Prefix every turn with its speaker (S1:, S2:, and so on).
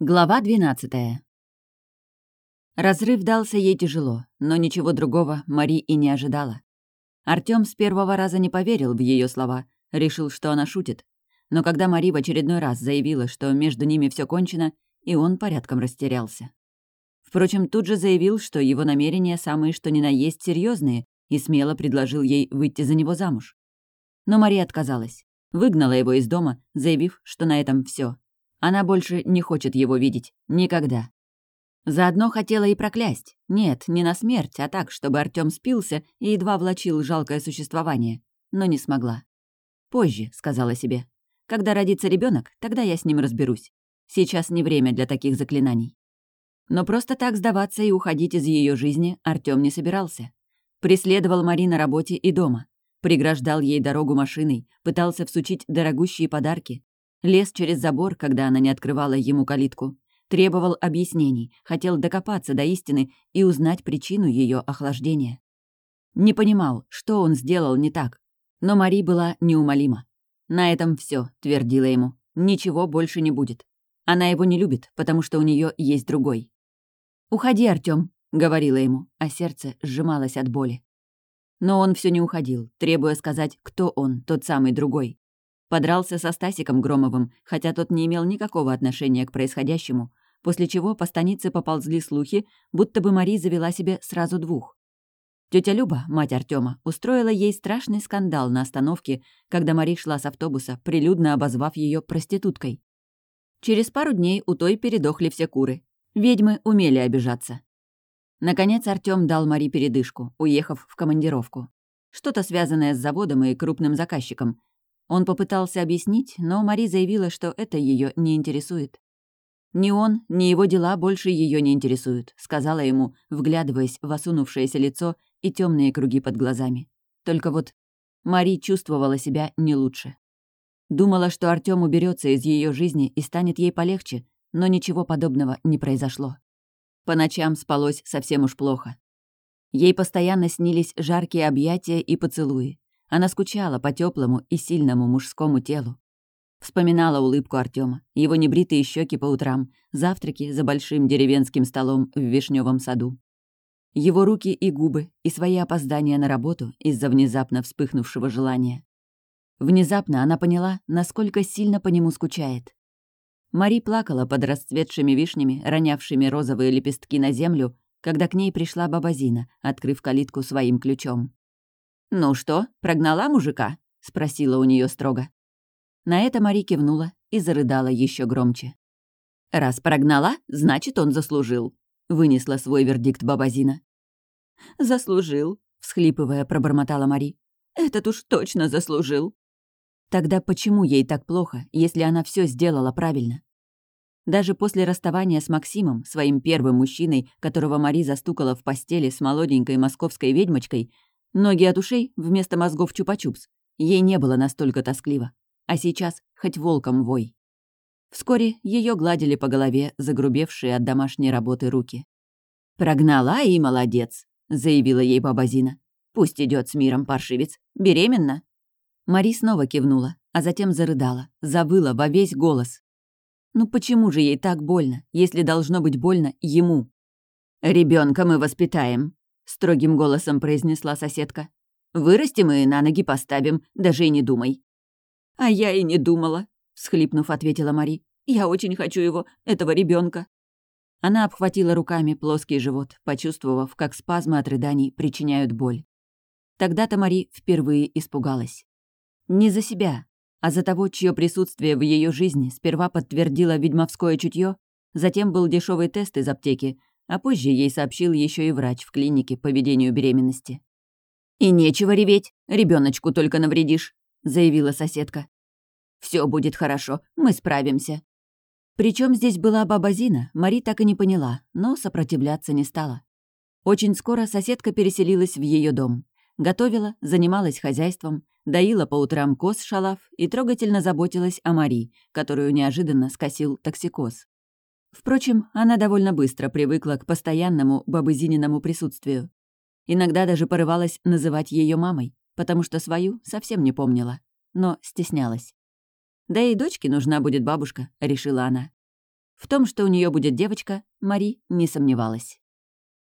S1: Глава 12 Разрыв дался ей тяжело, но ничего другого Мари и не ожидала. Артём с первого раза не поверил в ее слова, решил, что она шутит. Но когда Мари в очередной раз заявила, что между ними все кончено, и он порядком растерялся. Впрочем, тут же заявил, что его намерения самые что ни на есть серьезные, и смело предложил ей выйти за него замуж. Но Мария отказалась. Выгнала его из дома, заявив, что на этом все. Она больше не хочет его видеть. Никогда. Заодно хотела и проклясть. Нет, не на смерть, а так, чтобы Артём спился и едва влачил жалкое существование. Но не смогла. «Позже», — сказала себе. «Когда родится ребенок, тогда я с ним разберусь. Сейчас не время для таких заклинаний». Но просто так сдаваться и уходить из ее жизни Артём не собирался. Преследовал Мари на работе и дома. Преграждал ей дорогу машиной, пытался всучить дорогущие подарки, Лез через забор, когда она не открывала ему калитку. Требовал объяснений, хотел докопаться до истины и узнать причину ее охлаждения. Не понимал, что он сделал не так. Но Мари была неумолима. «На этом все, твердила ему. «Ничего больше не будет. Она его не любит, потому что у нее есть другой». «Уходи, Артём», — говорила ему, а сердце сжималось от боли. Но он все не уходил, требуя сказать, кто он, тот самый другой. Подрался со Стасиком Громовым, хотя тот не имел никакого отношения к происходящему, после чего по станице поползли слухи, будто бы Мари завела себе сразу двух. Тетя Люба, мать Артема, устроила ей страшный скандал на остановке, когда Мари шла с автобуса, прилюдно обозвав ее проституткой. Через пару дней у той передохли все куры. Ведьмы умели обижаться. Наконец Артём дал Мари передышку, уехав в командировку. Что-то связанное с заводом и крупным заказчиком, он попытался объяснить, но Мари заявила, что это ее не интересует. «Ни он, ни его дела больше ее не интересуют», — сказала ему, вглядываясь в осунувшееся лицо и темные круги под глазами. Только вот Мари чувствовала себя не лучше. Думала, что Артём уберется из ее жизни и станет ей полегче, но ничего подобного не произошло. По ночам спалось совсем уж плохо. Ей постоянно снились жаркие объятия и поцелуи. Она скучала по теплому и сильному мужскому телу. Вспоминала улыбку Артема, его небритые щеки по утрам, завтраки за большим деревенским столом в вишневом саду. Его руки и губы, и свои опоздания на работу из-за внезапно вспыхнувшего желания. Внезапно она поняла, насколько сильно по нему скучает. Мари плакала под расцветшими вишнями, ронявшими розовые лепестки на землю, когда к ней пришла баба Зина, открыв калитку своим ключом. «Ну что, прогнала мужика?» — спросила у нее строго. На это Мари кивнула и зарыдала еще громче. «Раз прогнала, значит, он заслужил», — вынесла свой вердикт Бабазина. «Заслужил», — всхлипывая, пробормотала Мари. «Этот уж точно заслужил». Тогда почему ей так плохо, если она все сделала правильно? Даже после расставания с Максимом, своим первым мужчиной, которого Мари застукала в постели с молоденькой московской ведьмочкой, Ноги от ушей вместо мозгов чупа-чупс. Ей не было настолько тоскливо. А сейчас хоть волком вой. Вскоре ее гладили по голове загрубевшие от домашней работы руки. «Прогнала и молодец», — заявила ей баба Зина. «Пусть идет с миром, паршивец. Беременна?» Мари снова кивнула, а затем зарыдала, завыла во весь голос. Ну почему же ей так больно, если должно быть больно ему? Ребенка мы воспитаем», — строгим голосом произнесла соседка. «Вырастим и на ноги поставим, даже и не думай». «А я и не думала», — всхлипнув, ответила Мари. «Я очень хочу его, этого ребенка. Она обхватила руками плоский живот, почувствовав, как спазмы от рыданий причиняют боль. Тогда-то Мари впервые испугалась. Не за себя, а за того, чье присутствие в ее жизни сперва подтвердило ведьмовское чутье, затем был дешевый тест из аптеки, а позже ей сообщил еще и врач в клинике по ведению беременности. «И нечего реветь, ребеночку только навредишь», — заявила соседка. Все будет хорошо, мы справимся». Причем здесь была баба Зина, Мари так и не поняла, но сопротивляться не стала. Очень скоро соседка переселилась в ее дом. Готовила, занималась хозяйством, доила по утрам коз шалав и трогательно заботилась о Мари, которую неожиданно скосил токсикоз. Впрочем, она довольно быстро привыкла к постоянному бабызининому присутствию. Иногда даже порывалась называть ее мамой, потому что свою совсем не помнила, но стеснялась. «Да и дочке нужна будет бабушка», — решила она. В том, что у нее будет девочка, Мари не сомневалась.